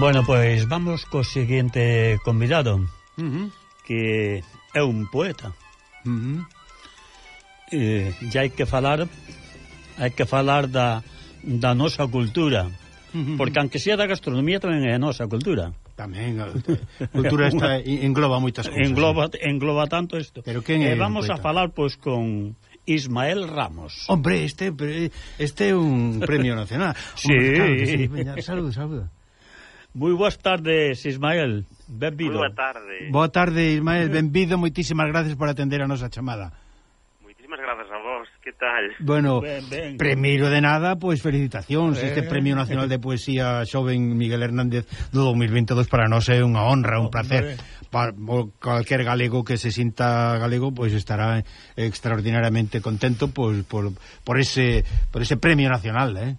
Bueno, pois vamos co seguinte convidado, uh -huh. que é un poeta. Uh -huh. E, e hai que falar hai que falar da, da nosa cultura, uh -huh. porque aunque sea da gastronomía tamén é a nosa cultura. Tamén, a cultura esta engloba moitas cousas. Engloba, ¿sí? engloba tanto isto. Pero quen eh, vamos a falar pois con Ismael Ramos. Hombre, este este é un premio nacional. sí. Hombre, claro, sí. Veña, saludo. Moi boas tardes, Ismael. Benvido. Boa tarde. Boa tarde, Ismael. Benvido. Moitísimas gracias por atender a nosa chamada. Moitísimas gracias a vos. Que tal? Bueno, ben, ben. primeiro de nada, pois pues, felicitacións. Eh. Este Premio Nacional de Poesía Xoven Miguel Hernández do 2022 para nós é unha honra, un placer. Para calquer galego que se sinta galego, pois pues, estará extraordinariamente contento pois, pues, por, por, ese, por ese Premio Nacional, eh?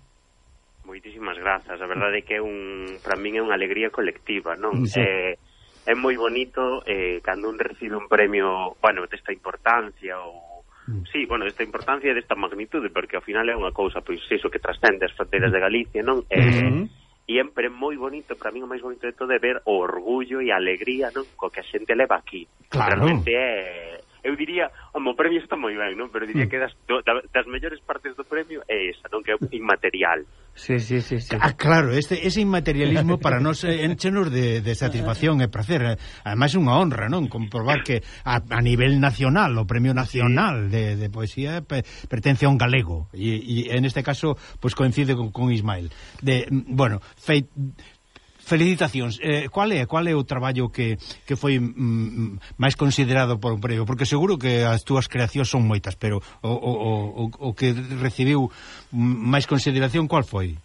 Moitísimas Mazas. A verdade é que é un, para min é unha alegría colectiva, non? Sí. Eh, é moi bonito eh, cando un recibe un premio, bueno, desta importancia ou mm. Sí, bueno, desta importancia e desta magnitude, porque ao final é unha cousa, pois, iso que trascende as fronteiras de Galicia, non? Eh, mm -hmm. E é sempre moi bonito, para min o máis bonito de todo é ver o orgullo e a alegría non? co que a xente leva aquí. Claro. Realmente é, eu diría, home, o premio está moi ben, non? Pero diría mm. que das, do, das mellores partes do premio é esa, non? Que é inmaterial. Sí, sí, sí, sí. Ah, claro, este, ese inmaterialismo para nós eh, enchenos de, de satisfacción e placer Ademais é unha honra, non? Comprobar que a, a nivel nacional, o premio nacional sí. de, de poesía pe, pertence a un galego E, e en este caso, pois pues, coincide con, con Ismael de, mm, Bueno, feit felicitacións. Eh, qual é qual é o traballo que, que foi mm, mm máis considerado por un premio? Porque seguro que as túas creacións son moitas, pero o, o, o, o que recibiu mm, máis consideración, cual foi?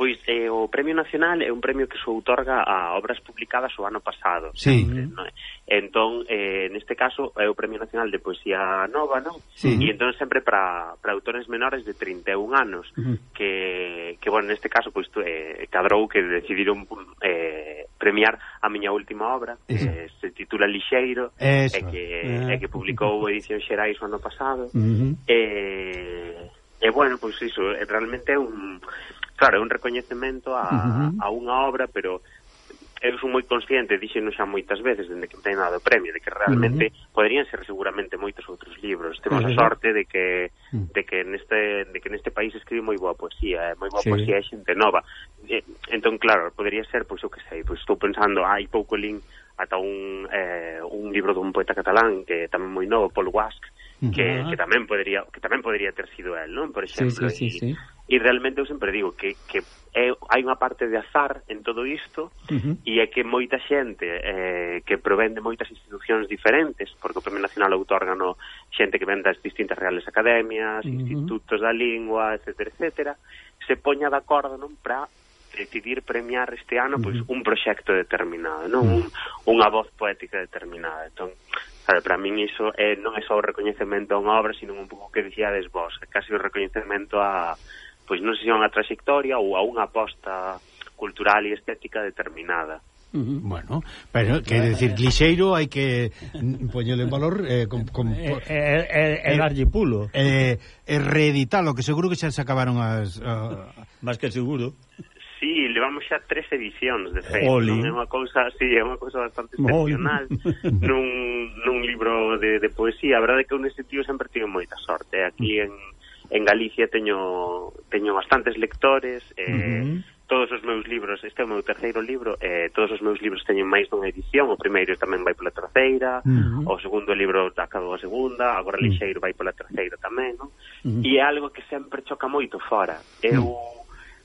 Pois eh, o Premio Nacional é un premio que se outorga a obras publicadas o ano pasado. Sí. Eh, non é? Eh, entón, eh, neste caso, é o Premio Nacional de Poesía Nova, non? Sí. E entón sempre para autores menores de 31 anos, uh -huh. que, que, bueno, neste caso, pois, eh, cadrou que decidiron eh, premiar a miña última obra, que se titula Lixeiro, Eso. e que, eh. e que publicou Edición Xerais o ano pasado. Uh eh, -huh. E, eh, bueno, pois iso, realmente é un Claro, é un recoñecemento a, uh -huh. a unha obra, pero eu son moi consciente, dixeno xa moitas veces dende que me ten dado o premio, de que realmente uh -huh. poderían ser seguramente moitos outros libros. Temos uh -huh. a sorte de que de que neste de que neste país escribe moi boa poesía, eh, moi boa sí. poesía e xente nova. E, entón claro, podería ser pois o que sei, pois estou pensando, hai pouco link ata un eh, un libro dun poeta catalán que tamén moi novo, Paul Wask, uh que, que tamén podería que tamén podería ter sido el, non? Por exemplo, sí, sí, sí, e, sí. e realmente eu sempre digo que, que é, hai unha parte de azar en todo isto uh -huh. e é que moita xente eh, que provén de moitas institucións diferentes, porque o Premio Nacional autórgano xente que ven das distintas reales academias, uh -huh. institutos da lingua, etcétera, etcétera, se poña de acordo, non, para decidir premiar este ano pois uh -huh. un proxecto determinado, non uh -huh. un, unha voz poética determinada. Entón, sabe, para min iso é, non é só o recoñecemento a unha obra, sino un pouco que dixíades vos, casi o recoñecemento a, pois non sei se a unha trayectoria ou a unha aposta cultural e estética determinada. Uh. Bueno, pero quer decir, lixeiro hai que poñelo en valor eh, con, eh, con, eh, eh, eh, eh, darlle pulo eh, eh, reeditalo, que seguro que xa se acabaron as... Uh... Más que seguro llevamos xa tres edicións de feito, non é unha cousa sí, é unha cousa bastante excepcional nun, nun libro de, de poesía, a verdade é que un sentido sempre tive moita sorte, aquí en, en Galicia teño teño bastantes lectores, eh, uh -huh. todos os meus libros, este é o meu terceiro libro, eh, todos os meus libros teñen máis dunha edición, o primeiro tamén vai pola terceira, uh -huh. o segundo libro acabou a segunda, agora lixeiro vai pola terceira tamén, non? Uh -huh. E é algo que sempre choca moito fora. Eu uh -huh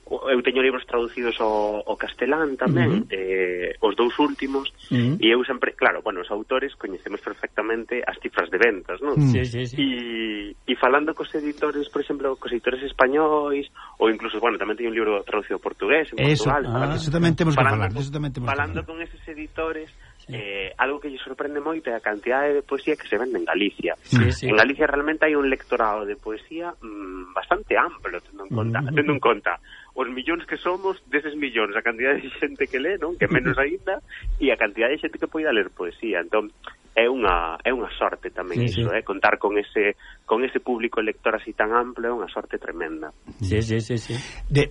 eu teño libros traducidos ao, ao castelán tamén, uh -huh. eh, os dous últimos, uh -huh. e eu sempre, claro, bueno, os autores coñecemos perfectamente as cifras de ventas, non? Sí, sí, sí. E, e falando cos editores, por exemplo, cos editores españois, ou incluso, bueno, tamén teño un libro traducido ao portugués, en eso, Portugal, ah, falando, eso tamén temos que falar, eso tamén temos falando que falar. con eses editores, eh, algo que lle sorprende moito é a cantidade de poesía que se vende en Galicia. Sí, sí. En Galicia realmente hai un lectorado de poesía mmm, bastante amplo, tendo en conta, mm tendo en conta os millóns que somos deses millóns, a cantidad de xente que lee, non? Que menos aínda, e a cantidad de xente que poida ler poesía. Entón, é unha é unha sorte tamén sí, iso, sí. eh, contar con ese con ese público lector así tan amplo, é unha sorte tremenda. Sí, sí, sí, sí. De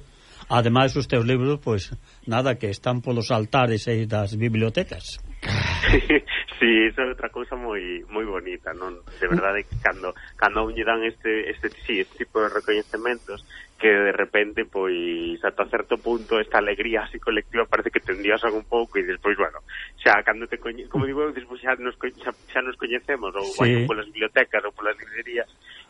Ademais os teus libros, pois, nada que están polos altares e das bibliotecas. sí, iso é outra cousa moi moi bonita, non? De verdade que cando cando lle dan este este sí, este tipo de recoñecementos que de repente pois ata certo punto esta alegría así colectiva parece que tendías un pouco e despois bueno, xa cando te coñe, como digo, despois xa nos xa, xa nos coñecemos ou sí. bueno, polas bibliotecas ou polas librerías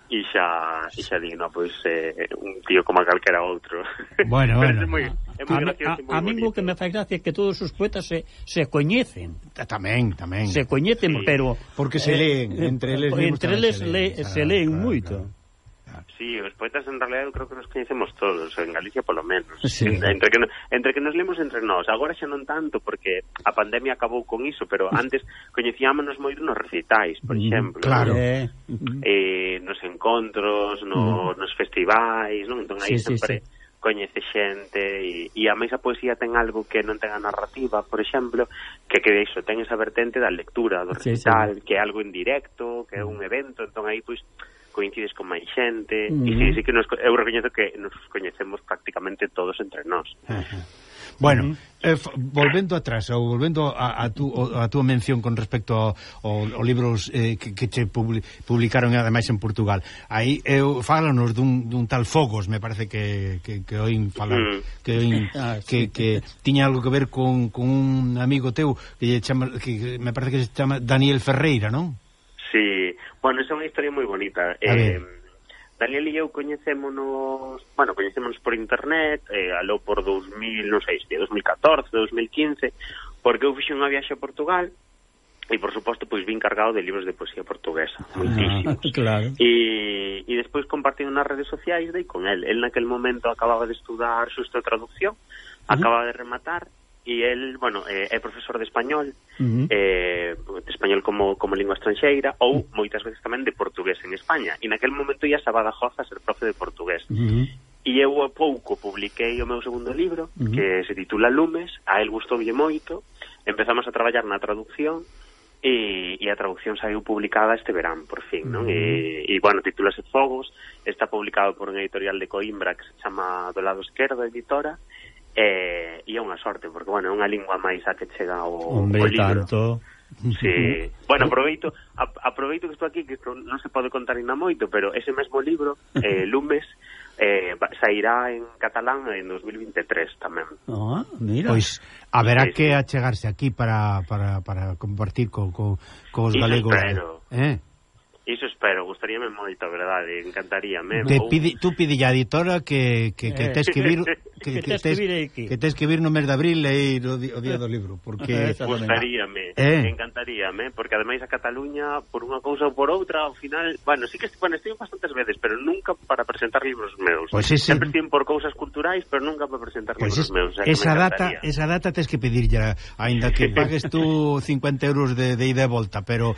e xa e xa digo, no, pois eh, un tío como a calquera outro. Bueno, bueno. é moi, é moi gracioso, a, a, a mí o que me fai gracia é que todos os poetas se, se coñecen. Tamén, tamén. Se coñecen, sí. pero porque se eh, leen, eh, entre eles entre eles se leen, le, claro, se leen claro, moito. Claro. Sí, os poetas en realidad eu creo que nos coñecemos todos, en Galicia polo menos. Sí. Entre que entre que nos lemos entre nós, agora xa non tanto porque a pandemia acabou con iso, pero antes coñecíamonos moito nos recitais, por exemplo. Claro. Eh, eh nos encontros, no, mm. nos festivais, non? Entón aí sí, sempre sí, sí. coñece xente e, e a máis a poesía ten algo que non ten a narrativa, por exemplo, que que iso, ten esa vertente da lectura, do sí, recital, sí, que é algo en directo, que é un mm. evento, entón aí pois coincides con máis xente, mm. e sí, sí que nos, eu recoñezo que nos coñecemos prácticamente todos entre nós. Uh -huh. Bueno, uh -huh. eh, volvendo atrás, ou volvendo a, a, tú, a túa mención con respecto ao, ao libros eh, que, que te publicaron eh, ademais en Portugal. Aí eu fálanos dun, dun tal Fogos, me parece que que que oín falar, uh -huh. que oín, ah, sí. que, que tiña algo que ver con, con un amigo teu que lle chama que me parece que se chama Daniel Ferreira, non? Sí. Bueno, esa é unha historia moi bonita. A eh ver Daniel e eu coñecémonos, bueno, coñecémonos por internet, eh, aló por 2000, non sei, 2014, 2015, porque eu fixe unha viaxe a Portugal, E, por suposto, pois vin cargado de libros de poesía portuguesa, moitísimos. Ah, claro. E, e despois compartindo nas redes sociais dei con el. El naquel momento acababa de estudar xusto a traducción, uh -huh. acababa de rematar, e el, bueno, eh, é profesor de español, uh -huh. eh, de español como, como lingua estranxeira, ou moitas veces tamén de portugués en España. E naquel momento ia a Badajoz a ser profe de portugués. Uh -huh. E eu a pouco publiquei o meu segundo libro, uh -huh. que se titula Lumes, a el gustoulle moito, empezamos a traballar na traducción, e, e a traducción saiu publicada este verán, por fin, non? Uh -huh. e, e, bueno, titúlase Fogos, está publicado por unha editorial de Coimbra que se chama Do Lado Esquerdo Editora, e, e é unha sorte, porque, bueno, é unha lingua máis a que chega o, Hombre, o libro. tanto... Sí. Bueno, aproveito, a, aproveito que estou aquí, que isto non se pode contar ainda moito, pero ese mesmo libro, eh, Lumes, eh, sairá en catalán en 2023 tamén. Ah, mira. Pois haberá sí, que achegarse aquí para, para, para compartir co, co, cos Iso galegos. Eh. Espero. Eh? Iso espero, gustaríame moito, verdade, encantaríame. Te pide, tú pide a editora que, que, que eh. te escribir que, que, que, tes, que, vir que tes que vir no mes de abril e ir o, o día do libro porque gustaríame, eh? encantaríame porque ademais a Cataluña por unha cousa ou por outra ao final, bueno, sí que bueno, estive bastantes veces, pero nunca para presentar libros meus. Pues ese... Sempre estive por cousas culturais, pero nunca para presentar pues libros es... meus. O sea, esa me data, esa data tes que pedirlle aínda que pagues tú 50 euros de, de ida e volta, pero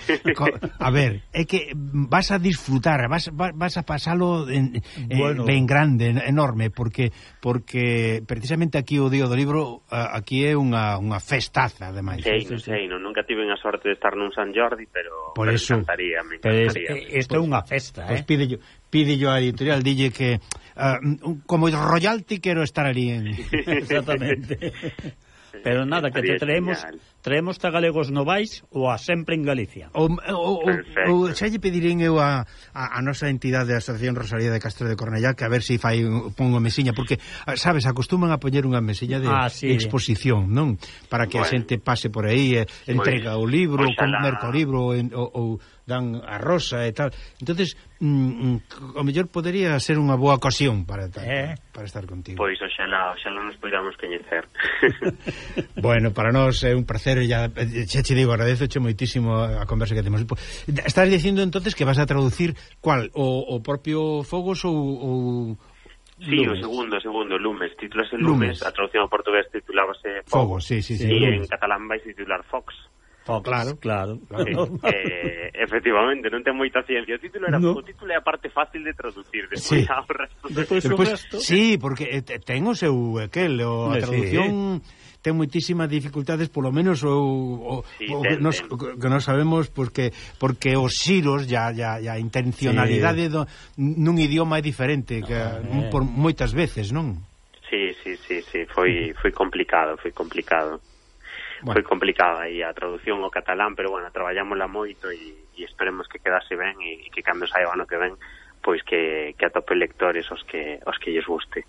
a ver, é que vas a disfrutar, vas, vas a pasalo en, bueno. eh, ben grande, enorme, porque porque Eh, precisamente aquí o Día do Libro eh, aquí é unha, unha festaza, ademais. Sei, sí, non sei, non, nunca tiven a sorte de estar nun San Jordi, pero Por eso, me encantaría, me encantaría. Isto é unha festa, pues, eh? Pues pide yo, pide yo a editorial, dille que uh, como royalty quero estar ali. En... Exactamente. pero nada, que te traemos... Genial traemos a galegos novais ou a sempre en Galicia. O ou, o, xa lle pedirín eu a, a, a nosa entidade de Asociación Rosalía de Castro de Cornellá que a ver se si fai unha mesiña, porque, sabes, acostuman a poñer unha mesiña de ah, sí. exposición, non? Para que bueno. a xente pase por aí, eh, e entrega o libro, Oxalá. comer o libro, en, ou, ou dan a rosa e tal. entonces mm, mm, o mellor podería ser unha boa ocasión para eh? para estar contigo. Pois, oxalá, oxalá nos podamos coñecer. bueno, para nós é un placer ya, eh, xa che digo, agradezo che moitísimo a conversa que temos. Estás dicindo entonces que vas a traducir cual? O, o propio Fogos ou... ou... Sí, Lumes. o segundo, o segundo, Lumes, titulase Lumes, Lumes. a traducción ao portugués titulábase Fogos, Fogos sí, sí, sí, e en catalán vais titular Fox. Oh, claro, claro. Eh, Eh, efectivamente, non ten moita ciencia. O título era no. o título é a parte fácil de traducir, despois sí. o resto. Despois, despois, resto. Sí, porque eh, ten o seu aquel, o, a traducción sí. ten moitísimas dificultades, polo menos o, o, sí, o ten, nos, ten. que nos sabemos porque porque os xiros ya, ya, ya a intencionalidade sí. do, nun idioma é diferente que ah, eh. por moitas veces, non? Sí, sí, sí, sí, foi foi complicado, foi complicado bueno. foi complicada e a traducción ao catalán, pero bueno, traballámosla moito e, e esperemos que quedase ben e, e que cando saia o ano que ven pois que, que atope lectores os que, os que lles guste.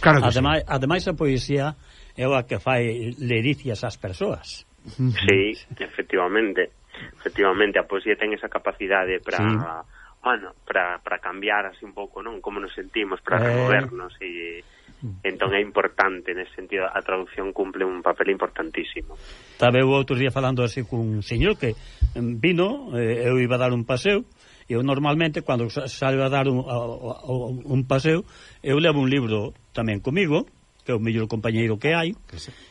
Claro ademais, sí. ademais a poesía é o que fai lericias ás persoas. Sí, efectivamente. Efectivamente, a poesía ten esa capacidade para... Sí bueno, para cambiar así un pouco, non? Como nos sentimos, para eh... removernos e Mm. Entón é importante, nesse sentido, a traducción cumple un papel importantísimo. Tabe o outro día falando así cun señor que vino, eh, eu iba a dar un paseo, eu normalmente, cando saio a dar un, a, a, un paseo, eu levo un libro tamén comigo, que é o mellor compañeiro que hai,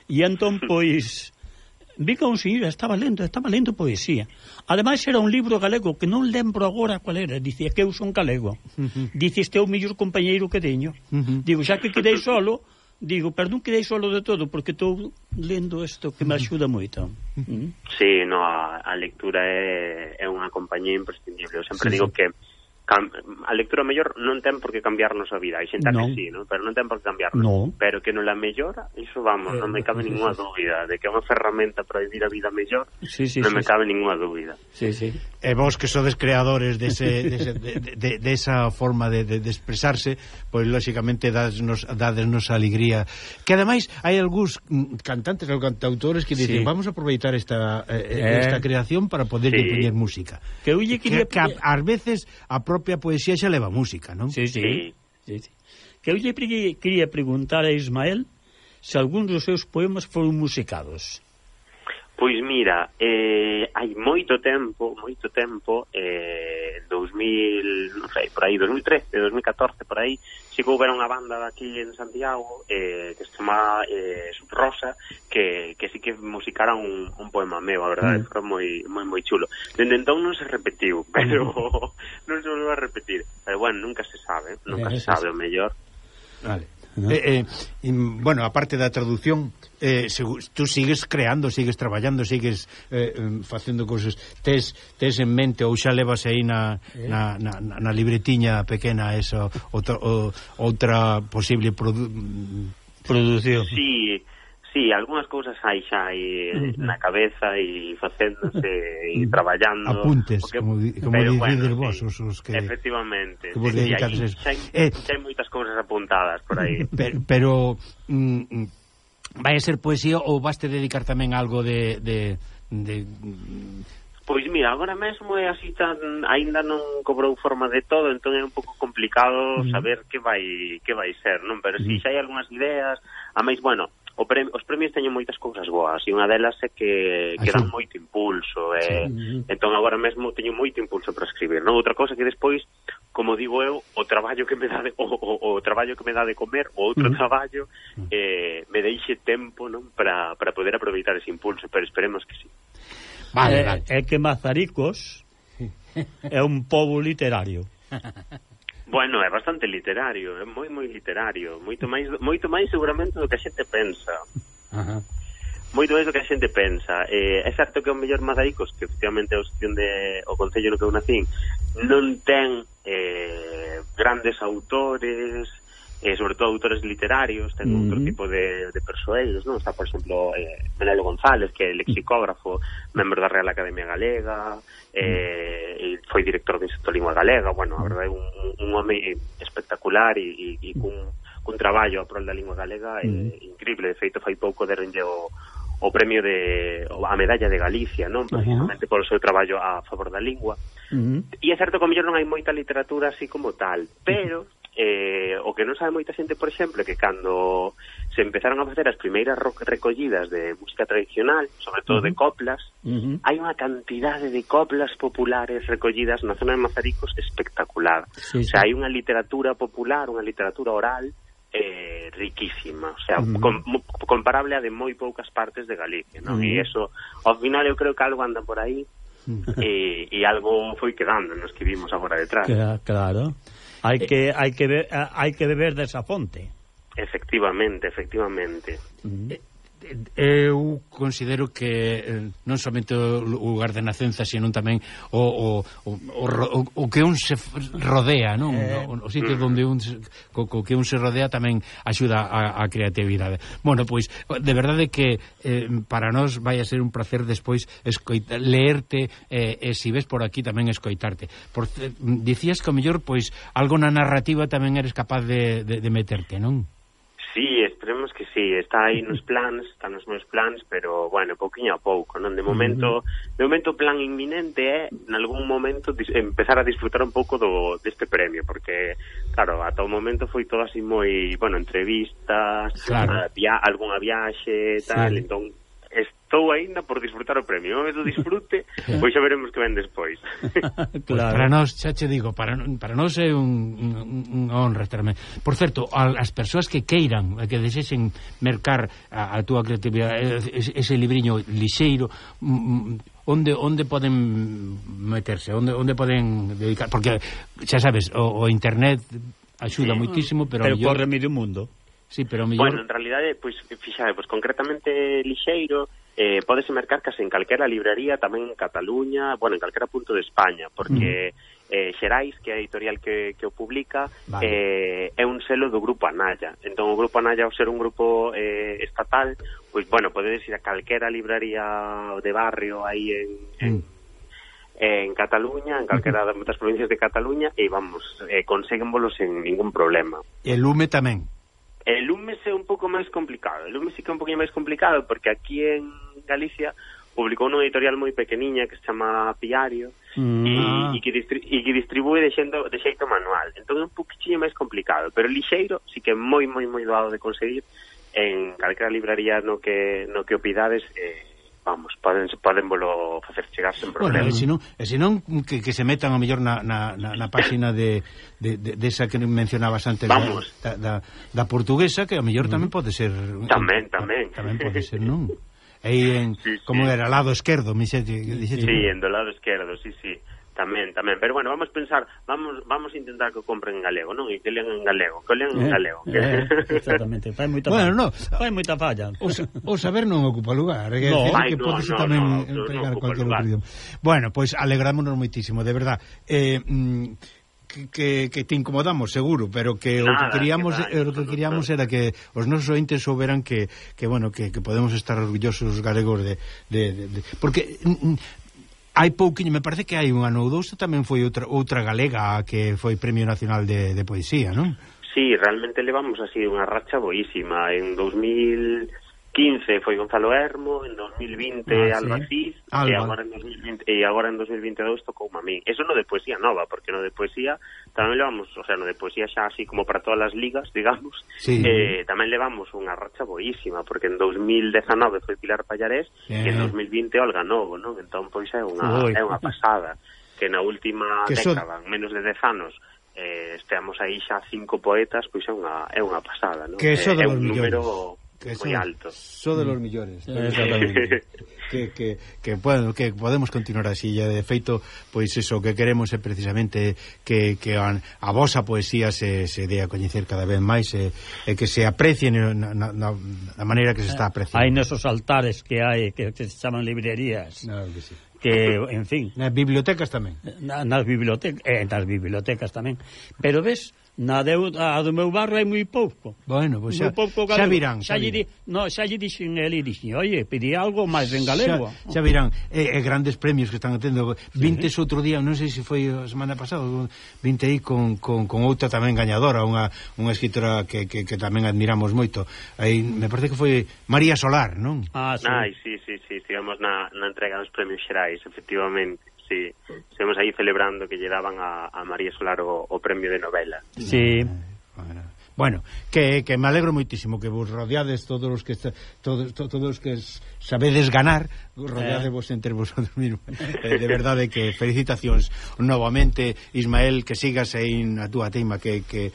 e entón, pois vi que un señor estaba lendo, estaba lendo poesía. Ademais era un libro galego que non lembro agora cual era, dicía que eu son galego. Uh -huh. Dice este é o mellor compañeiro que teño. Uh -huh. Digo, xa que quedei solo, digo, perdón, quedei solo de todo porque estou lendo isto que me axuda moito. Mm? Sí, no, a, a lectura é, é unha compañía imprescindible. Eu sempre sí, digo sí. que a lectura mellor non ten por que cambiarnos a vida, hai xente no. que sí, ¿no? pero non ten por que cambiarnos, no. pero que non la mellora, iso vamos, eh, non me cabe ninguna sí, dúbida, de que é unha ferramenta para vivir a vida mellor, sí, sí, non sí, me cabe sí. ninguna dúbida. Sí, sí. E vos que sodes creadores dese, dese, de, de, de esa forma de, de, de expresarse, pois lóxicamente dadesnos, dadesnos alegría, que ademais hai algúns cantantes ou cantautores que dicen, sí. vamos a aproveitar esta, eh, eh. esta creación para poder sí. poñer música. Que, que, que, que a, ás veces a propia propia poesía xa leva música, non? Sí, sí. sí. sí, sí. Que eu lle quería preguntar a Ismael se algún dos seus poemas foron musicados. Pois mira, eh, hai moito tempo, moito tempo, eh, 2000, non sei, por aí, 2013, 2014, por aí, sí que houbera unha banda daqui en Santiago eh, que se chama eh, Rosa que, que sí que musicara un, un poema meu, a verdade, mm. foi moi, moi, moi chulo. Dende entón non se repetiu, pero mm. non se volveu a repetir. Pero bueno, nunca se sabe, nunca eh, se sabe o mellor. Vale. ¿no? eh, eh, bueno, aparte da traducción, eh, se, tú sigues creando, sigues traballando, sigues eh, facendo cousas. Tes, tes en mente ou xa levas aí na, eh? na, na, na libretiña pequena esa outra, o, outra posible produ producción. Sí, eh, sí, algunhas cousas hai xa aí uh -huh. na cabeza e facéndose e traballando. Apuntes, porque, como, como dices bueno, vos, sí, os, os que Efectivamente. Que vos sí, xa, hai, eh, xa hai moitas cousas apuntadas por aí. Pero, pero mm, vai a ser poesía ou vaste dedicar tamén algo de... de, de Pois mira, agora mesmo é así tan aínda non cobrou forma de todo, entón é un pouco complicado mm. saber que vai que vai ser, non? Pero si xa hai algunhas ideas, a máis bueno, o premio, os premios teñen moitas cousas boas e unha delas é que, ah, que dan moito impulso e, sí. entón agora mesmo teño moito impulso para escribir non? Outra cousa que despois como digo eu o traballo que me dá de, o, o, o traballo que me dá de comer o outro uh -huh. traballo mm. eh, me deixe tempo non? Para, para poder aproveitar ese impulso pero esperemos que sí. Vale, eh, vale. é que Mazaricos é un pobo literario. Bueno, é bastante literario, é moi moi literario, moito máis moito máis seguramente do que a xente pensa. Ajá. Moito máis do que a xente pensa. Eh, é certo que o mellor Madaicos, que efectivamente é o sitio de o concello no que eu nacín, non ten eh, grandes autores, eh, sobre todo autores literarios, ten uh -huh. outro tipo de, de persoeiros, non? Está, por exemplo, eh, Menelo González, que é lexicógrafo, membro da Real Academia Galega, eh, foi director do Instituto Lingua Galega, bueno, a verdade, un, un home espectacular e, e, e cun, cun traballo a prol da lingua galega mm eh, increíble, de feito fai pouco derenlle o, o premio de a medalla de Galicia, non? Precisamente uh -huh. polo seu traballo a favor da lingua. Uh -huh. E é certo que mellor non hai moita literatura así como tal, pero eh, o que non sabe moita xente, por exemplo, que cando se empezaron a facer as primeiras recollidas de música tradicional, sobre todo uh -huh. de coplas, uh -huh. hai unha cantidade de coplas populares recollidas na zona de Mazaricos espectacular. Sí. O sea, hai unha literatura popular, unha literatura oral, eh, riquísima, o sea, uh -huh. com, comparable a de moi poucas partes de Galicia, non? Uh -huh. E eso, ao final eu creo que algo anda por aí e, e algo foi quedando nos que vimos agora detrás. Claro. claro. Hai que hai que ver, hai que beber desa fonte. Efectivamente, efectivamente. Uh -huh eu considero que eh, non somente o lugar de nacenza, sino tamén o, o, o, o, o que un se rodea, non? Eh... O, o sitio onde un co, co que un se rodea tamén axuda a, a creatividade. Bueno, pois de verdade que eh, para nós vai a ser un placer despois escoita, leerte eh, e si ves por aquí tamén escoitarte. Por, eh, dicías que o mellor pois algo na narrativa tamén eres capaz de, de, de meterte, non? Sí, esperemos que sí, está aí nos plans, está nos meus plans, pero bueno, pouquiño a pouco, non? De momento, de momento plan inminente é en algún momento empezar a disfrutar un pouco do deste premio, porque claro, ata o momento foi todo así moi, bueno, entrevistas, claro. via algunha viaxe, tal, sí. entón estou aínda por disfrutar o premio. Unha vez o disfrute, pois xa veremos que ven despois. claro. Pues para nós, xa che digo, para, para nós é un, un, un honra estarme. Por certo, as persoas que queiran, eh, que desexen mercar a, a túa creatividade, eh, ese libriño lixeiro, mm, mm, onde onde poden meterse, onde onde poden dedicar, porque xa sabes, o, o internet axuda sí, moitísimo, pero, pero mellor... corre medio mundo. Sí, pero mellor... Bueno, en realidade, pois, pues, fixade, pois, pues, concretamente Lixeiro eh, podese mercar case en calquera librería, tamén en Cataluña, bueno, en calquera punto de España, porque mm. eh, Xerais, que é a editorial que, que o publica, vale. eh, é un selo do Grupo Anaya. Entón, o Grupo Anaya, ao ser un grupo eh, estatal, pois, bueno, podedes ir a calquera librería de barrio aí en... en mm en Cataluña, en calquera das provincias de Cataluña e vamos, eh, conséguenvolos sen ningún problema. E lume tamén. El Lumes é un pouco máis complicado. El Lumes sí que é un poquinho máis complicado porque aquí en Galicia publicou unha editorial moi pequeniña que se chama Piario mm. e, e, ah. que distri, e que distribúe de, xendo, de xeito manual. Entón é un poquinho máis complicado, pero lixeiro sí que é moi, moi, moi doado de conseguir en calquera libraría no que, no que opidades eh, vamos, poden, podénvolo facer chegar sen problema. Bueno, e senón, e senón que, que se metan ao mellor na, na, na, na páxina de, de, de, de esa que mencionabas antes vamos. Da, da, da portuguesa, que ao mellor mm. tamén pode ser... Tamén, tamén. Tamén pode ser, non? Aí en, sí, como sí. era, lado esquerdo, mi xe. Sí, en do lado esquerdo, sí, sí. Tamén, tamén, pero bueno, vamos pensar, vamos vamos intentar que compren en galego, non? E que lean en galego, que lean en eh, galego. Eh, exactamente, fai moita bueno, falla. No, fai moita falla. O, o saber non ocupa lugar, é no, que no, podes no, tamén no, eh, no, empregar no cualquier lugar. Idioma. Bueno, pois pues, alegrámonos moitísimo, de verdad. Eh, mm, que, que te incomodamos, seguro, pero que Nada, o que queríamos que eh, vale, o que queríamos era que os nosos ointes souberan que, que bueno, que, que podemos estar orgullosos os galegos de, de, de, de porque mm, mm, hai pouquiño, me parece que hai un ano ou dous tamén foi outra, outra galega que foi Premio Nacional de, de Poesía, non? Sí, realmente levamos así unha racha boísima. En 2000 15 foi Gonzalo Hermo, en 2020 ah, Alba sí. Cis, Alba. e agora en 2020 e agora en 2022 tocou a min. Eso no de poesía nova, porque no de poesía tamén levamos, o sea, no de poesía xa así como para todas as ligas, digamos, sí. eh, tamén levamos unha racha boísima, porque en 2019 foi Pilar Pallarés yeah. e en eh. 2020 Olga Novo, non? Entón pois é unha Oi. é unha pasada que na última que década, so... menos de 10 anos, eh, esteamos aí xa cinco poetas, pois é unha é unha pasada, non? Que eso eh, é, é un número que moi alto. Son de los millores. Exactamente. que, que, que, bueno, que podemos continuar así e de feito, pois eso que queremos é precisamente que, que a, a vosa poesía se, se dé a coñecer cada vez máis e, e que se aprecie na, na, na maneira que se está apreciando. Hai nesos altares que hai que, que se chaman librerías. Claro que sí que, en fin... Nas bibliotecas tamén. Nas bibliotecas, eh, nas bibliotecas tamén. Pero ves, Na deuda do meu barro hai moi pouco. Bueno, pois pues xa, pouco xa virán. Xa, xa di, no, xa lle dixen ele, dixen, oye, pedí algo máis en galego. Xa, xa virán, e, eh, e grandes premios que están atendo. Vintes sí. outro día, non sei se foi a semana pasada, vinte aí con, con, con outra tamén gañadora, unha, unha escritora que, que, que tamén admiramos moito. Aí, me parece que foi María Solar, non? Ah, sí. Ai, sí, sí, sí, estivemos na, na entrega dos premios xerais, efectivamente sí, estamos aí celebrando que lle daban a, a María Solar o, o premio de novela. Sí. Bueno, que, que me alegro moitísimo que vos rodeades todos os que todos todos os que sabedes ganar rodeadevos eh. entre vosotros mismos. Eh, de verdade que felicitacións. Novamente Ismael que sigas aí na túa teima que, que,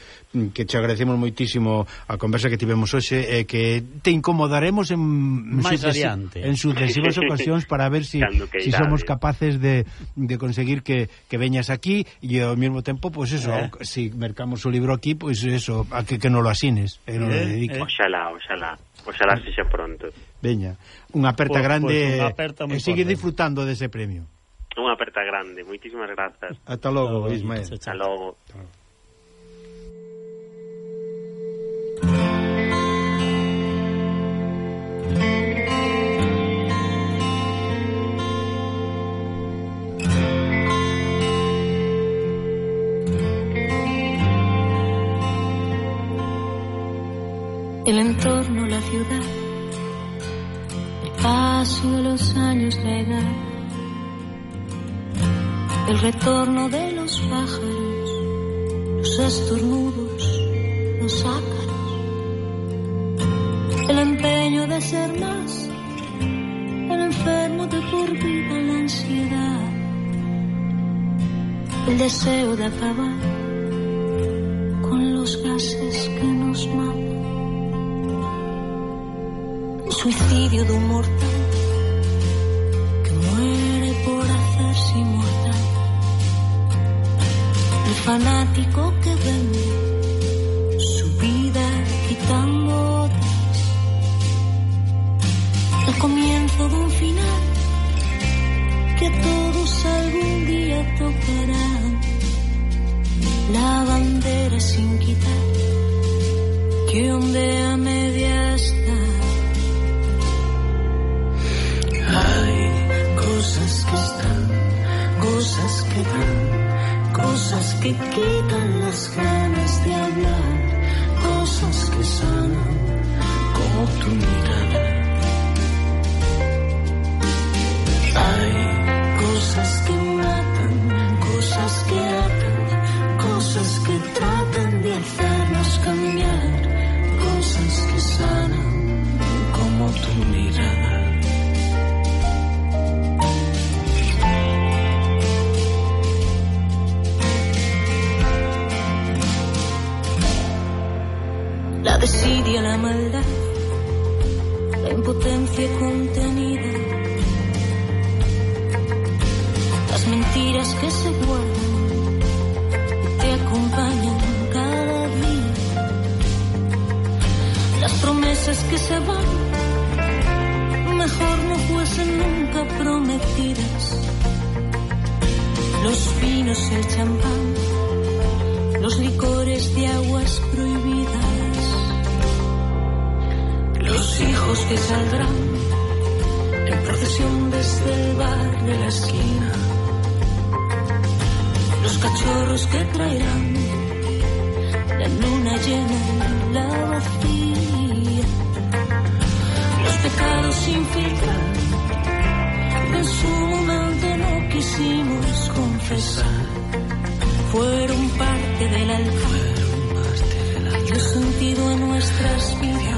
que te agradecemos moitísimo a conversa que tivemos hoxe e eh, que te incomodaremos en máis adiante. en sucesivas ocasións para ver si, si somos capaces de, de conseguir que, que veñas aquí e ao mesmo tempo pois pues eso eh. si mercamos o libro aquí pois pues eso a que, que non lo asines eh, eh, lo dediques. eh. oxalá, oxalá. Oxalá sexa pronto. Veña, unha aperta pues, grande pues, unha aperta e sigue forte. disfrutando dese premio. Unha aperta grande, moitísimas grazas. Ata logo, Ismael. Ata logo. Ata logo. El entorno, la ciudad, el paso de los años, la edad, el retorno de los pájaros, los estornudos, los ácaros, el empeño de ser más, el enfermo de por vida, la ansiedad, el deseo de acabar con los gases que nos matan suicidio de un mortal que muere por hacerse inmortal. El fanático que vende su vida quitando. El comienzo de un final que a todos algún día tocará. La bandera sin quitar que ondea media está. Cosas que quitan las ganas de hablar, cosas que sanan como tu mirada. Hay la maldad, la impotencia contenida, las mentiras que se guardan y te acompañan cada día, las promesas que se van, mejor no fuesen nunca prometidas, los vinos el champán, los licores de aguas prohibidas hijos que saldrán en procesión desde el bar de la esquina, los cachorros que traerán la luna llena en la vacía, los pecados sin filtrar que en su momento no quisimos confesar, fueron parte del altar, dio sentido a nuestras vidas.